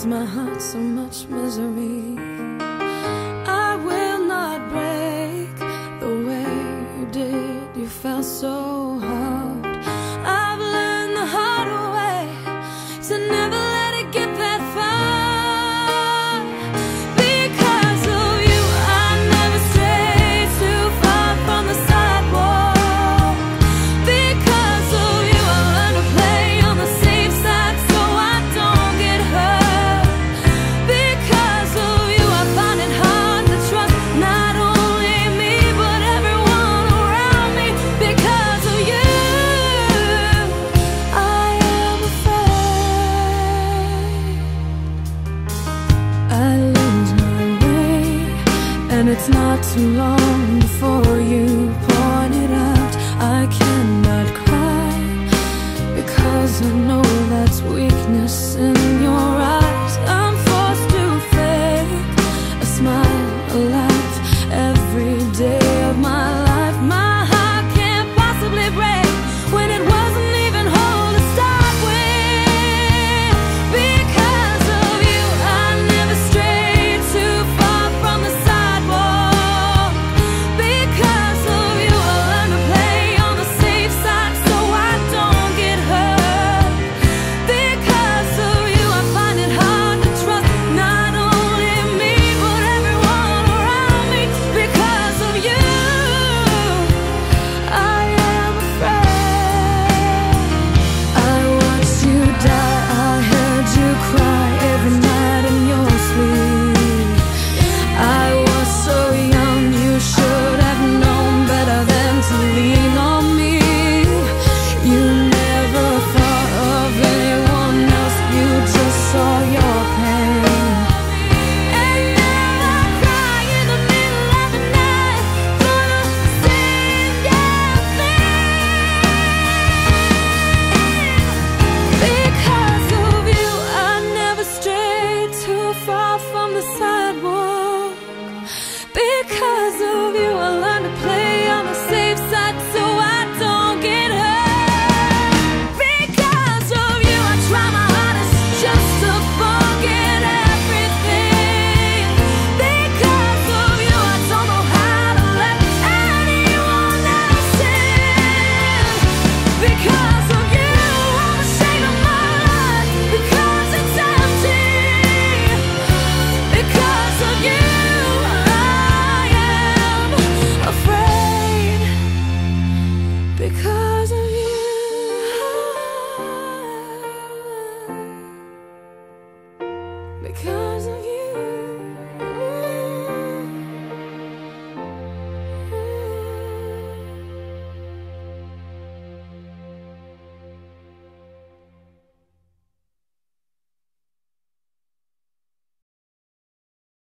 caused my heart so much misery. it's not too long before you point it out. I cannot cry Because I know that's weakness in